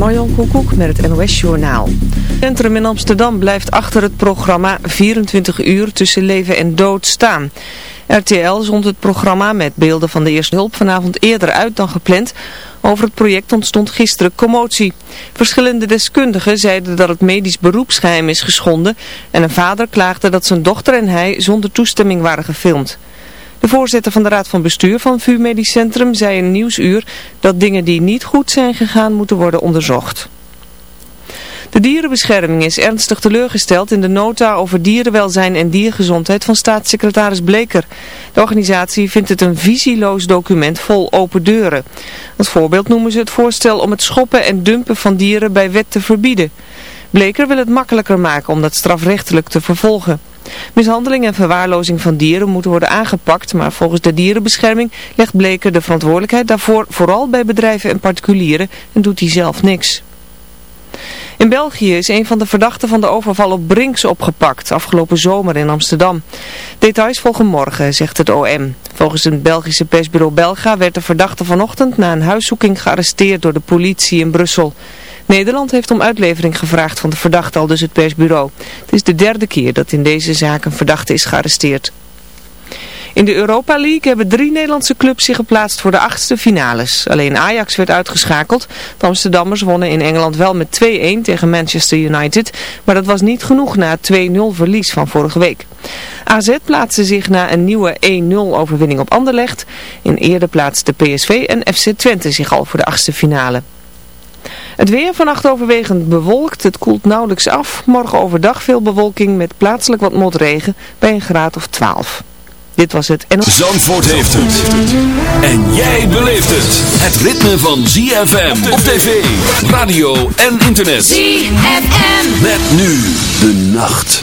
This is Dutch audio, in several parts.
Marjan Koekoek met het NOS Journaal. Het centrum in Amsterdam blijft achter het programma 24 uur tussen leven en dood staan. RTL zond het programma met beelden van de eerste hulp vanavond eerder uit dan gepland. Over het project ontstond gisteren commotie. Verschillende deskundigen zeiden dat het medisch beroepsgeheim is geschonden en een vader klaagde dat zijn dochter en hij zonder toestemming waren gefilmd. De voorzitter van de Raad van Bestuur van VU Medisch Centrum zei in Nieuwsuur dat dingen die niet goed zijn gegaan moeten worden onderzocht. De dierenbescherming is ernstig teleurgesteld in de nota over dierenwelzijn en diergezondheid van staatssecretaris Bleker. De organisatie vindt het een visieloos document vol open deuren. Als voorbeeld noemen ze het voorstel om het schoppen en dumpen van dieren bij wet te verbieden. Bleker wil het makkelijker maken om dat strafrechtelijk te vervolgen. Mishandeling en verwaarlozing van dieren moeten worden aangepakt, maar volgens de dierenbescherming legt Bleker de verantwoordelijkheid daarvoor vooral bij bedrijven en particulieren en doet hij zelf niks. In België is een van de verdachten van de overval op Brinks opgepakt, afgelopen zomer in Amsterdam. Details volgen morgen, zegt het OM. Volgens het Belgische persbureau Belga werd de verdachte vanochtend na een huiszoeking gearresteerd door de politie in Brussel. Nederland heeft om uitlevering gevraagd van de verdachte al dus het persbureau. Het is de derde keer dat in deze zaak een verdachte is gearresteerd. In de Europa League hebben drie Nederlandse clubs zich geplaatst voor de achtste finales. Alleen Ajax werd uitgeschakeld. De Amsterdammers wonnen in Engeland wel met 2-1 tegen Manchester United. Maar dat was niet genoeg na het 2-0 verlies van vorige week. AZ plaatste zich na een nieuwe 1-0 overwinning op Anderlecht. In eerder plaatste PSV en FC Twente zich al voor de achtste finale. Het weer vannacht overwegend bewolkt. Het koelt nauwelijks af. Morgen overdag veel bewolking met plaatselijk wat motregen bij een graad of 12. Dit was het. En... Zandvoort heeft het. En jij beleeft het. Het ritme van ZFM op tv, radio en internet. ZFM. Met nu de nacht.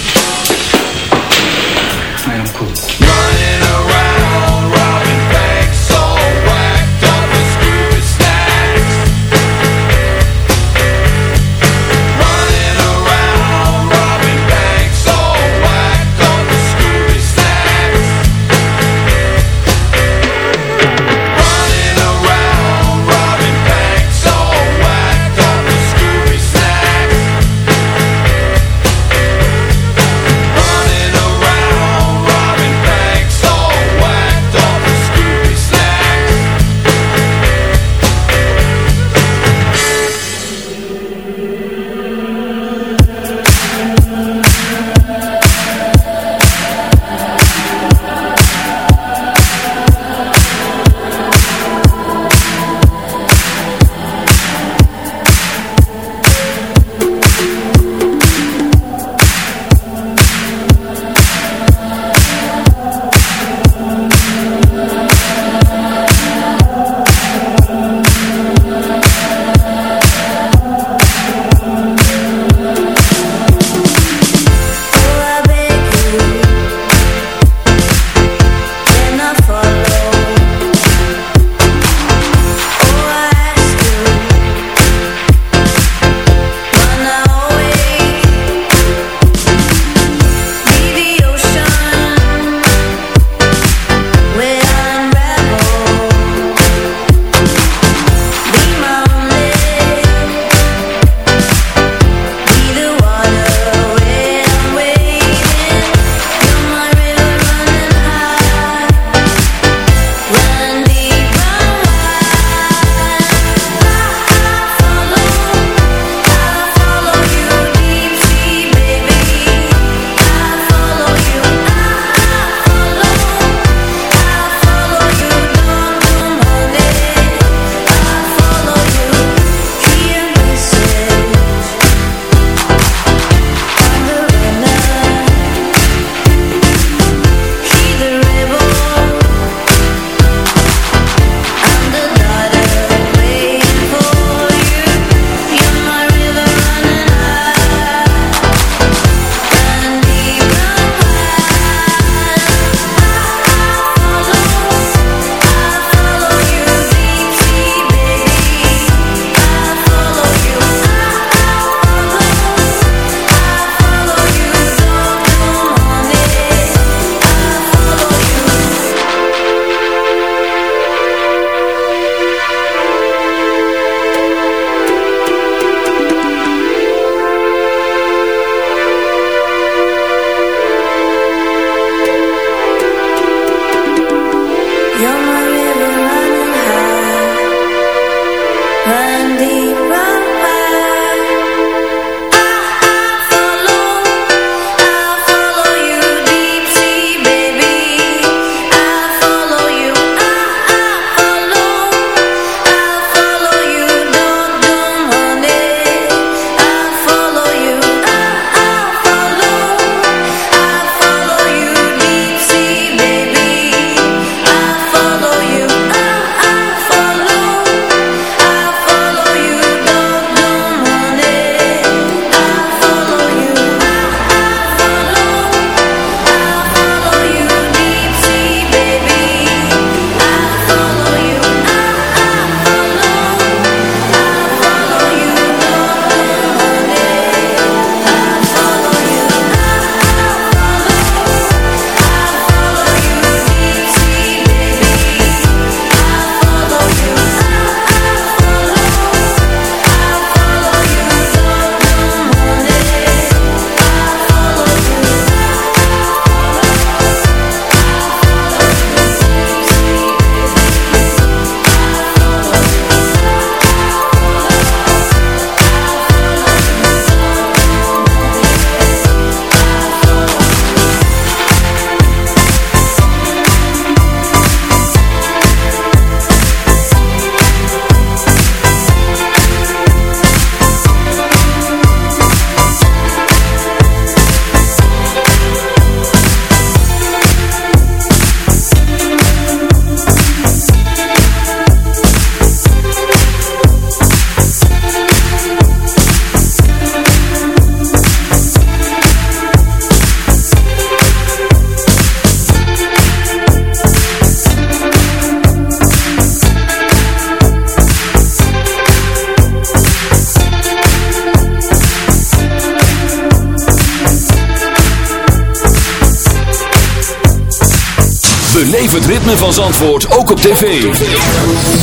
Het ritme van Zandvoort ook op tv.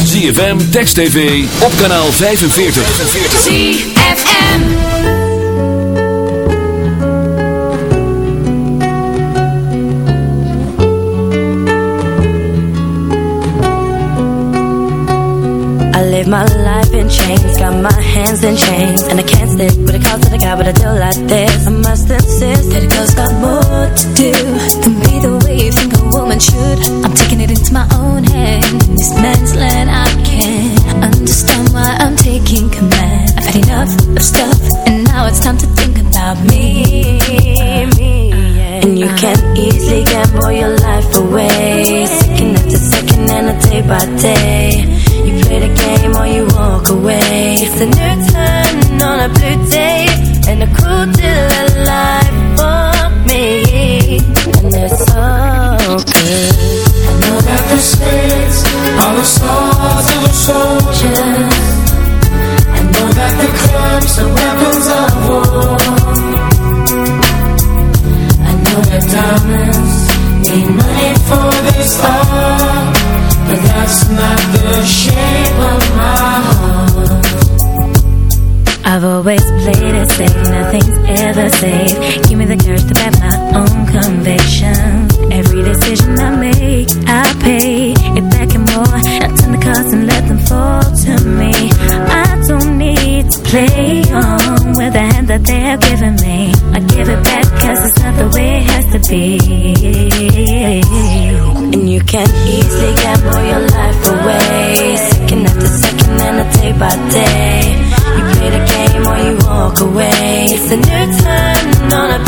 ZFM, Text TV, op kanaal 45. ZFM. I live my life in chains, got my hands in chains, and I can't stick with a call to the guy, but I do like this. I must insist that a girl's got more to do than be the way you think should. I'm taking it into my own hand. In this man's land, I can't understand why I'm taking command. I've had enough of stuff, and now it's time to think about me. me yeah. And you can easily gamble your life away, second after second and a day by day. You play the game or you walk away. It's a new turn on a blue day the swords of the soldiers. I know that the clubs are weapons of war. I know that diamonds need money for this art. But that's not the shape of my heart I've always played it safe, nothing's ever safe Give me the courage to back my own conviction Every decision I make, I pay Cards and let them fall to me. I don't need to play on with the hand that they have given me. I give it back cause it's not the way it has to be. And you can easily gamble your life away. Second after second and a day by day. You play the game or you walk away. It's a new turn on a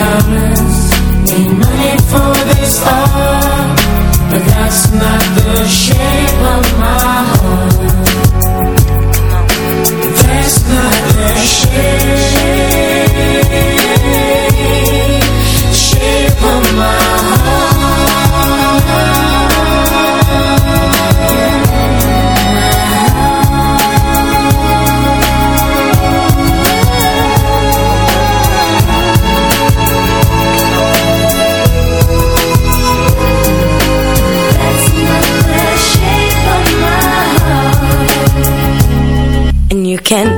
that need money for this art But that's not the shape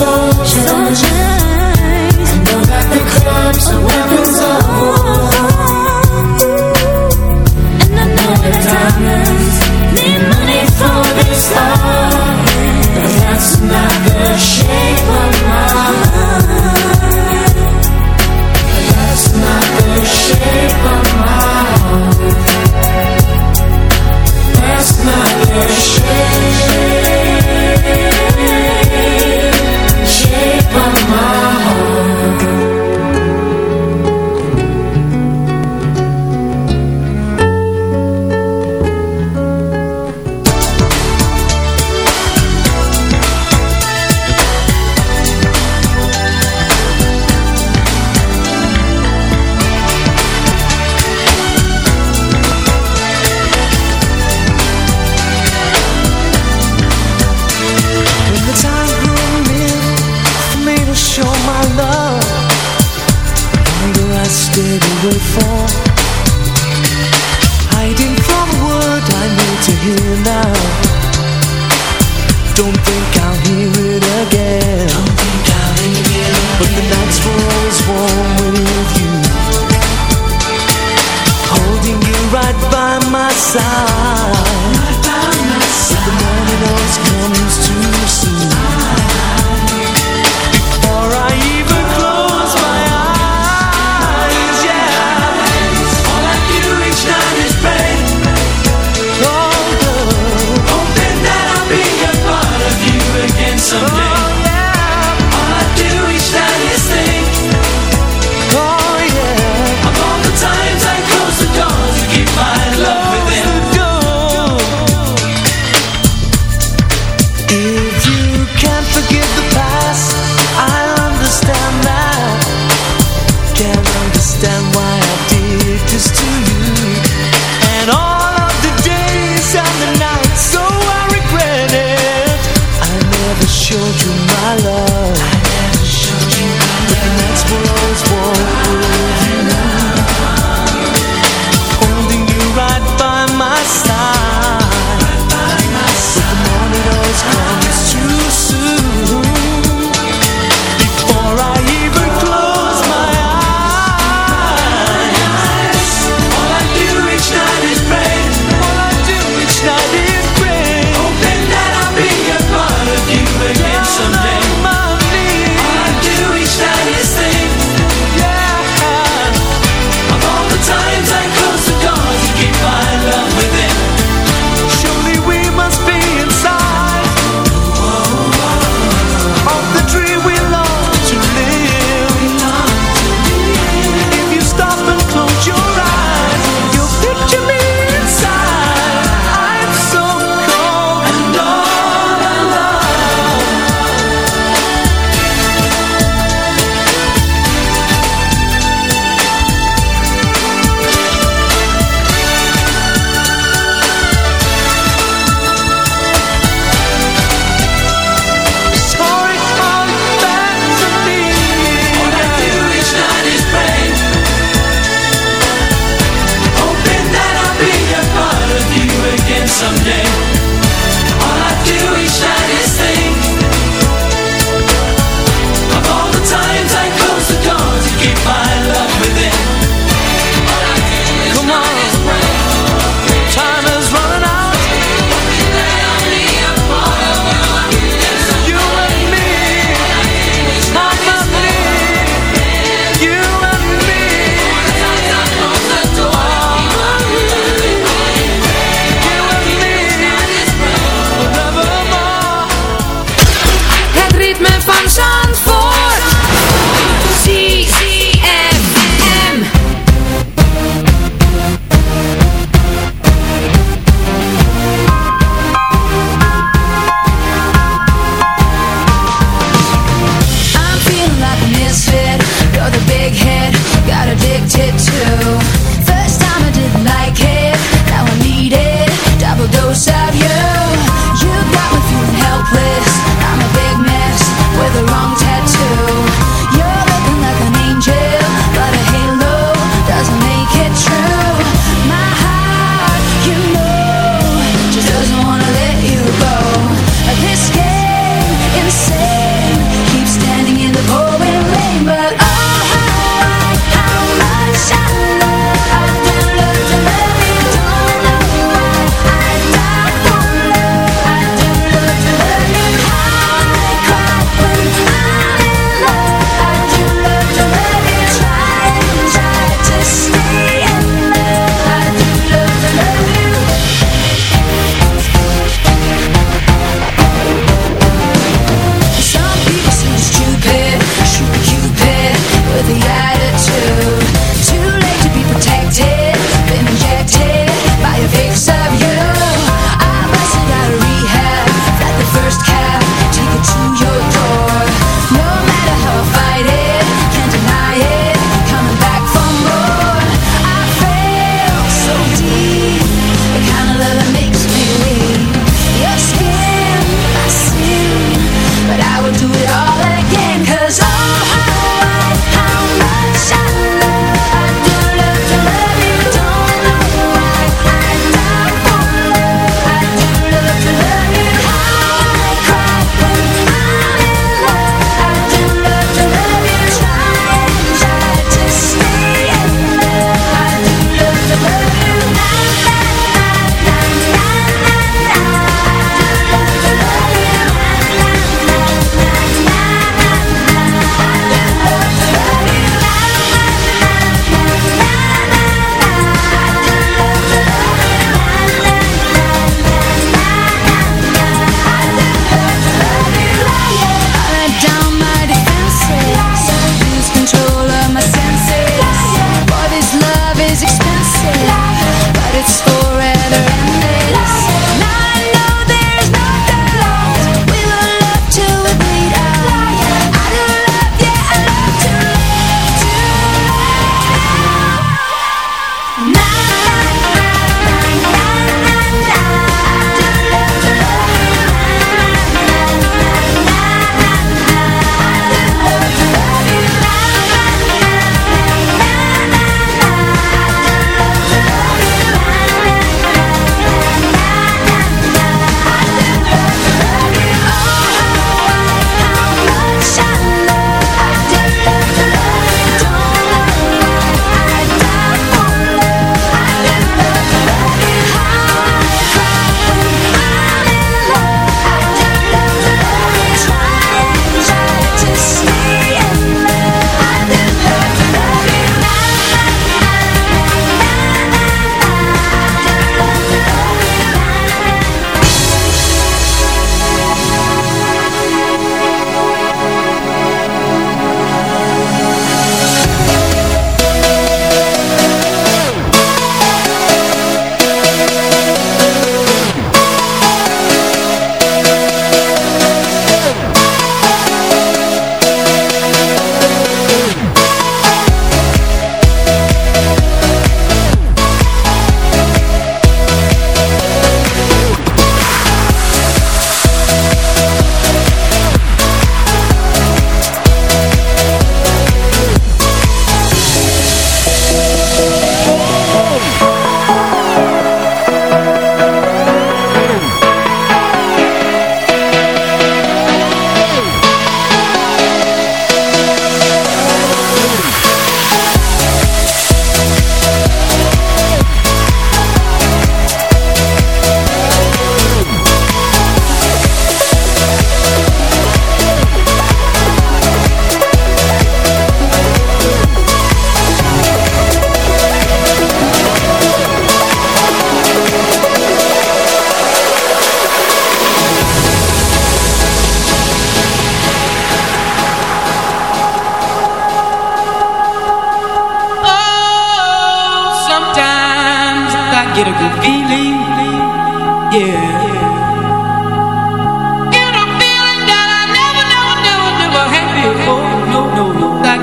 Soldier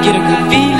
Quero que viva.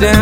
Down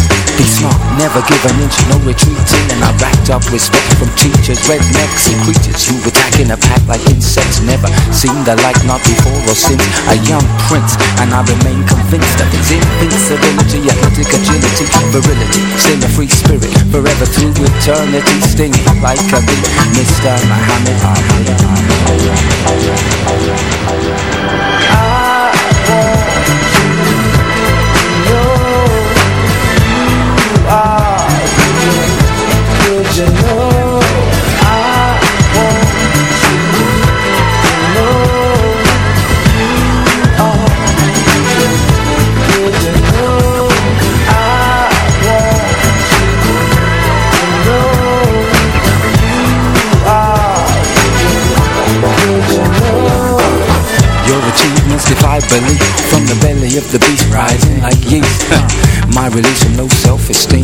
Be smart, never give an inch, no retreating. And I backed up respect from teachers, rednecks and creatures who attack in a pack like insects. Never seen the like, not before or since. A young prince, and I remain convinced of his invincibility, athletic agility, virility. Still a free spirit, forever through eternity, stinging like a bee. Mr. Muhammad. Belief From the belly of the beast rising like yeast. My release from low self-esteem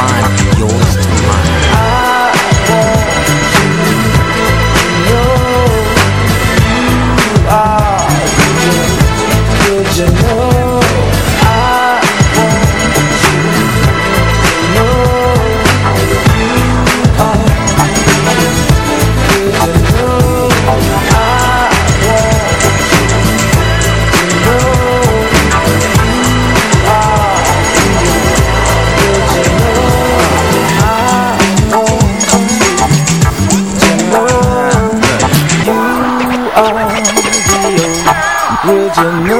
sublime Yours to mine you know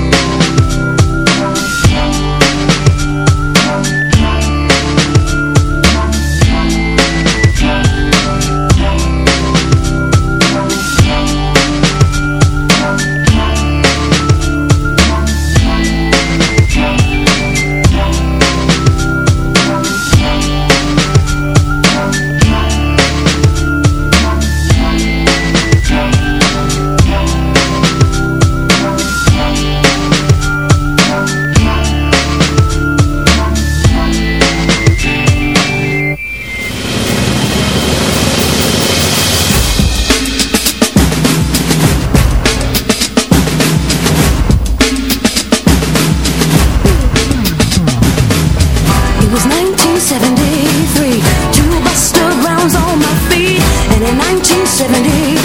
1973 Two buster rounds on my feet. And in 1975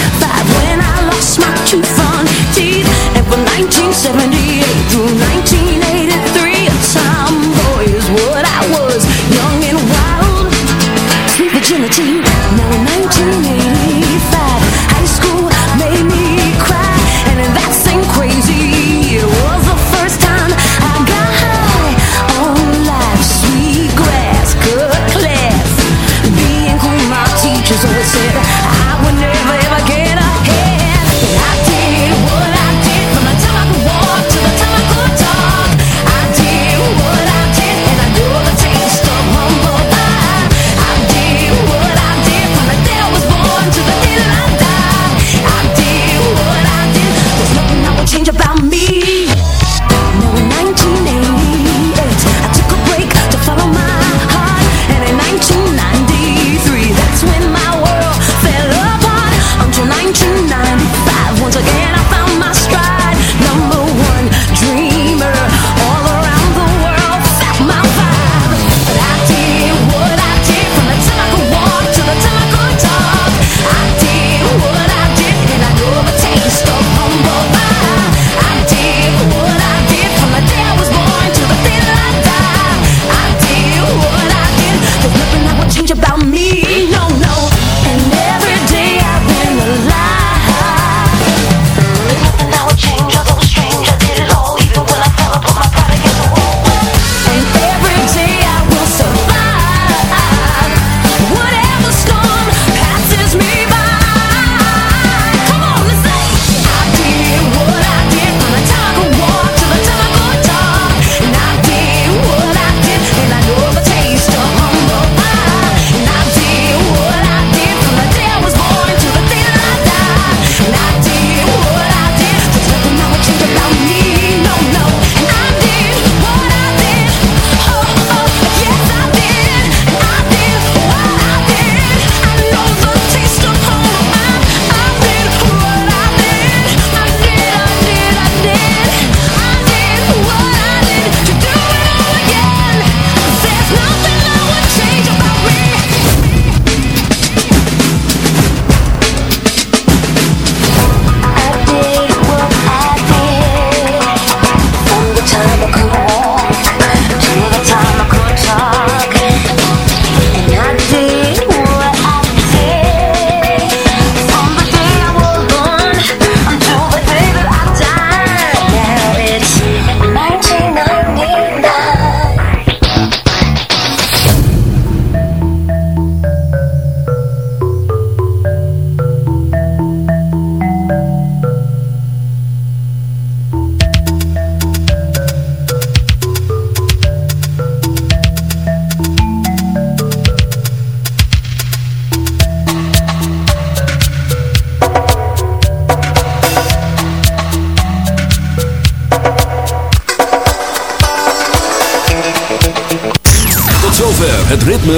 When I lost my two front teeth And from 1978 through